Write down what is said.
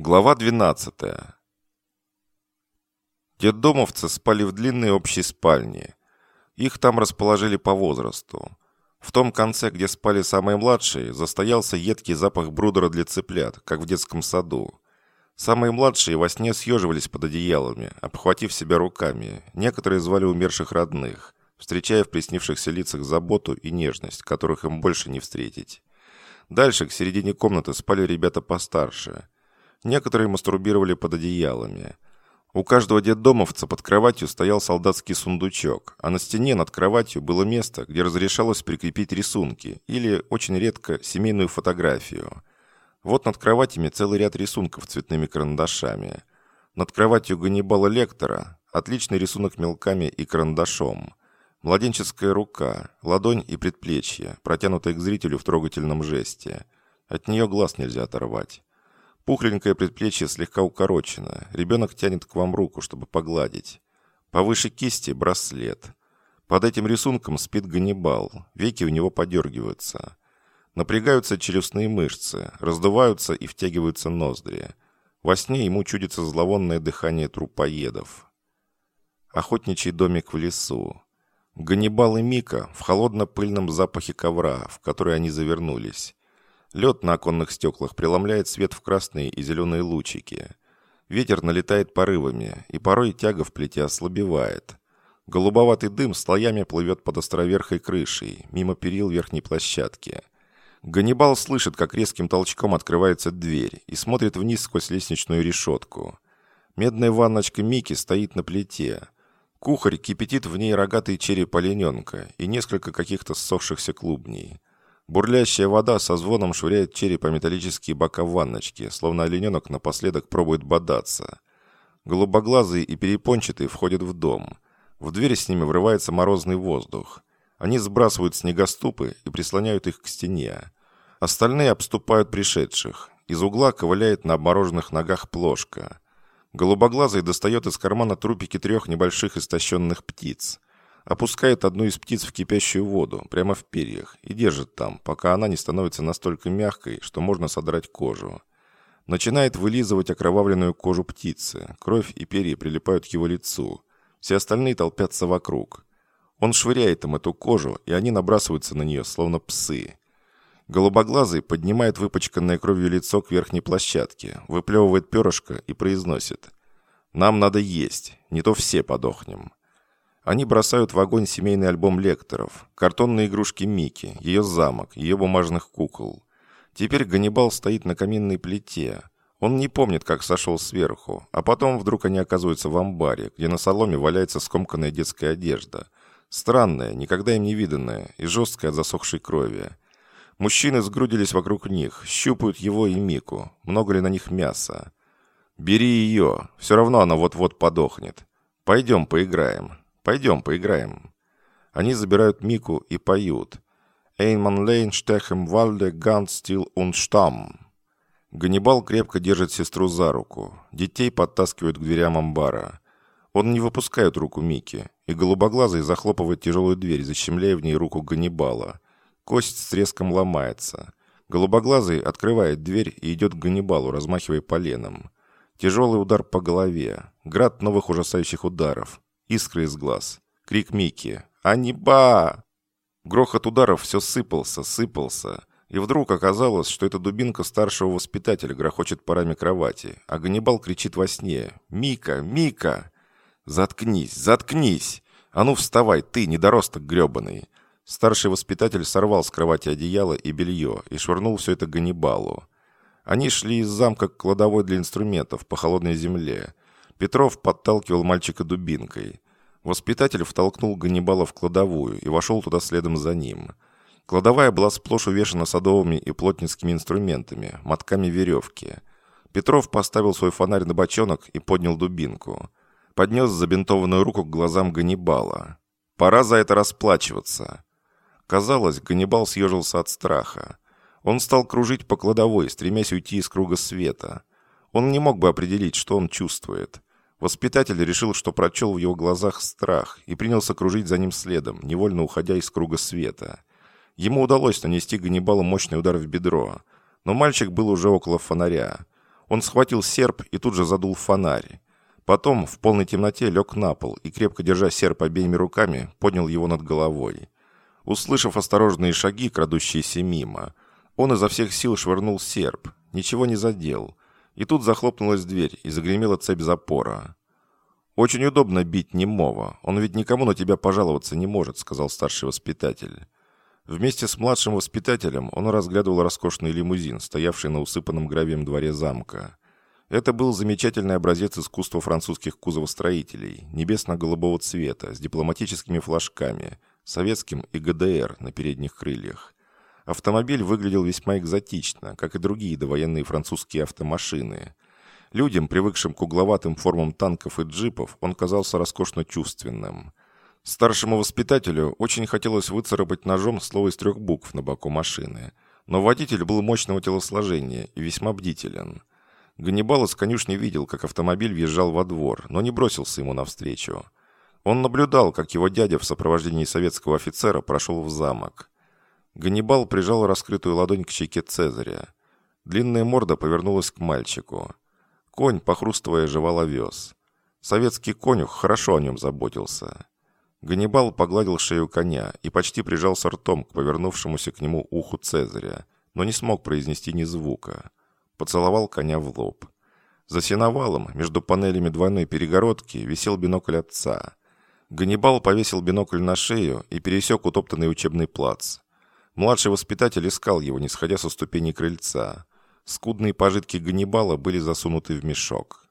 Глава 12. Детдомовцы спали в длинной общей спальне. Их там расположили по возрасту. В том конце, где спали самые младшие, застоялся едкий запах брудера для цыплят, как в детском саду. Самые младшие во сне съеживались под одеялами, обхватив себя руками. Некоторые звали умерших родных, встречая в приснившихся лицах заботу и нежность, которых им больше не встретить. Дальше, к середине комнаты, спали ребята постарше – Некоторые мастурбировали под одеялами. У каждого детдомовца под кроватью стоял солдатский сундучок, а на стене над кроватью было место, где разрешалось прикрепить рисунки или, очень редко, семейную фотографию. Вот над кроватями целый ряд рисунков цветными карандашами. Над кроватью Ганнибала Лектора отличный рисунок мелками и карандашом. Младенческая рука, ладонь и предплечье, протянутые к зрителю в трогательном жесте. От нее глаз нельзя оторвать. Пухленькое предплечье слегка укорочено. Ребенок тянет к вам руку, чтобы погладить. Повыше кисти браслет. Под этим рисунком спит Ганнибал. Веки у него подергиваются. Напрягаются челюстные мышцы, раздуваются и втягиваются ноздри. Во сне ему чудится зловонное дыхание трупоедов. Охотничий домик в лесу. Ганнибал и Мика в холодно-пыльном запахе ковра, в который они завернулись. Лед на оконных стеклах преломляет свет в красные и зеленые лучики. Ветер налетает порывами, и порой тяга в плите ослабевает. Голубоватый дым слоями плывет под островерхой крышей, мимо перил верхней площадки. Ганнибал слышит, как резким толчком открывается дверь и смотрит вниз сквозь лестничную решетку. Медная ванночка Мики стоит на плите. Кухарь кипятит в ней рогатый череп олененка и несколько каких-то ссохшихся клубней. Бурлящая вода со звоном швыряет череп по металлические бока ванночки, словно олененок напоследок пробует бодаться. Голубоглазые и перепончатые входят в дом. В дверь с ними врывается морозный воздух. Они сбрасывают снегоступы и прислоняют их к стене. Остальные обступают пришедших. Из угла ковыляет на обмороженных ногах плошка. Голубоглазый достает из кармана трупики трех небольших истощенных птиц опускает одну из птиц в кипящую воду, прямо в перьях, и держит там, пока она не становится настолько мягкой, что можно содрать кожу. Начинает вылизывать окровавленную кожу птицы. Кровь и перья прилипают к его лицу. Все остальные толпятся вокруг. Он швыряет им эту кожу, и они набрасываются на нее, словно псы. Голубоглазый поднимает выпачканное кровью лицо к верхней площадке, выплевывает перышко и произносит «Нам надо есть, не то все подохнем». Они бросают в огонь семейный альбом лекторов, картонные игрушки Мики, ее замок, ее бумажных кукол. Теперь Ганнибал стоит на каминной плите. Он не помнит, как сошел сверху, а потом вдруг они оказываются в амбаре, где на соломе валяется скомканная детская одежда. Странная, никогда им не виданная и жесткая от засохшей крови. Мужчины сгрудились вокруг них, щупают его и Мику. Много ли на них мяса? «Бери ее, все равно она вот-вот подохнет. Пойдем поиграем». Пойдем, поиграем». Они забирают Мику и поют. «Эйнман лейн штехем вальде гант стил und штам». Ганнибал крепко держит сестру за руку. Детей подтаскивают к дверям амбара. Он не выпускает руку Мики, и голубоглазый захлопывает тяжелую дверь, защемляя в ней руку Ганнибала. Кость с треском ломается. Голубоглазый открывает дверь и идет к Ганнибалу, размахивая поленом. Тяжелый удар по голове. Град новых ужасающих ударов. Искры из глаз. Крик Микки. «Аниба!» Грохот ударов все сыпался, сыпался. И вдруг оказалось, что эта дубинка старшего воспитателя грохочет парами кровати, а Ганнибал кричит во сне «Мика! Мика!» «Заткнись! Заткнись! А ну вставай, ты, недоросток гребаный!» Старший воспитатель сорвал с кровати одеяло и белье и швырнул все это Ганнибалу. Они шли из замка к кладовой для инструментов по холодной земле. Петров подталкивал мальчика дубинкой. Воспитатель втолкнул Ганнибала в кладовую и вошел туда следом за ним. Кладовая была сплошь увешана садовыми и плотницкими инструментами, мотками веревки. Петров поставил свой фонарь на бочонок и поднял дубинку. Поднес забинтованную руку к глазам Ганнибала. «Пора за это расплачиваться». Казалось, Ганнибал съежился от страха. Он стал кружить по кладовой, стремясь уйти из круга света. Он не мог бы определить, что он чувствует. Воспитатель решил, что прочел в его глазах страх и принялся кружить за ним следом, невольно уходя из круга света. Ему удалось нанести Ганнибалу мощный удар в бедро, но мальчик был уже около фонаря. Он схватил серп и тут же задул фонарь. Потом в полной темноте лег на пол и, крепко держа серп обеими руками, поднял его над головой. Услышав осторожные шаги, крадущиеся мимо, он изо всех сил швырнул серп, ничего не задел. И тут захлопнулась дверь и загремела цепь запора. «Очень удобно бить немого. Он ведь никому на тебя пожаловаться не может», — сказал старший воспитатель. Вместе с младшим воспитателем он разглядывал роскошный лимузин, стоявший на усыпанном гравием дворе замка. Это был замечательный образец искусства французских кузовостроителей, небесно-голубого цвета, с дипломатическими флажками, советским и ГДР на передних крыльях. Автомобиль выглядел весьма экзотично, как и другие довоенные французские автомашины. Людям, привыкшим к угловатым формам танков и джипов, он казался роскошно чувственным. Старшему воспитателю очень хотелось выцарапать ножом слово из трех букв на боку машины, но водитель был мощного телосложения и весьма бдителен – Ганнибал из конюшни видел, как автомобиль въезжал во двор, но не бросился ему навстречу. Он наблюдал, как его дядя в сопровождении советского офицера прошел в замок. Ганнибал прижал раскрытую ладонь к щеке Цезаря. Длинная морда повернулась к мальчику. Конь, похрустывая, жевал овес. Советский конюх хорошо о нем заботился. Ганнибал погладил шею коня и почти прижался ртом к повернувшемуся к нему уху Цезаря, но не смог произнести ни звука поцеловал коня в лоб. За сеновалом, между панелями двойной перегородки, висел бинокль отца. Ганнибал повесил бинокль на шею и пересек утоптанный учебный плац. Младший воспитатель искал его, не сходя со ступеней крыльца. Скудные пожитки Ганнибала были засунуты в мешок.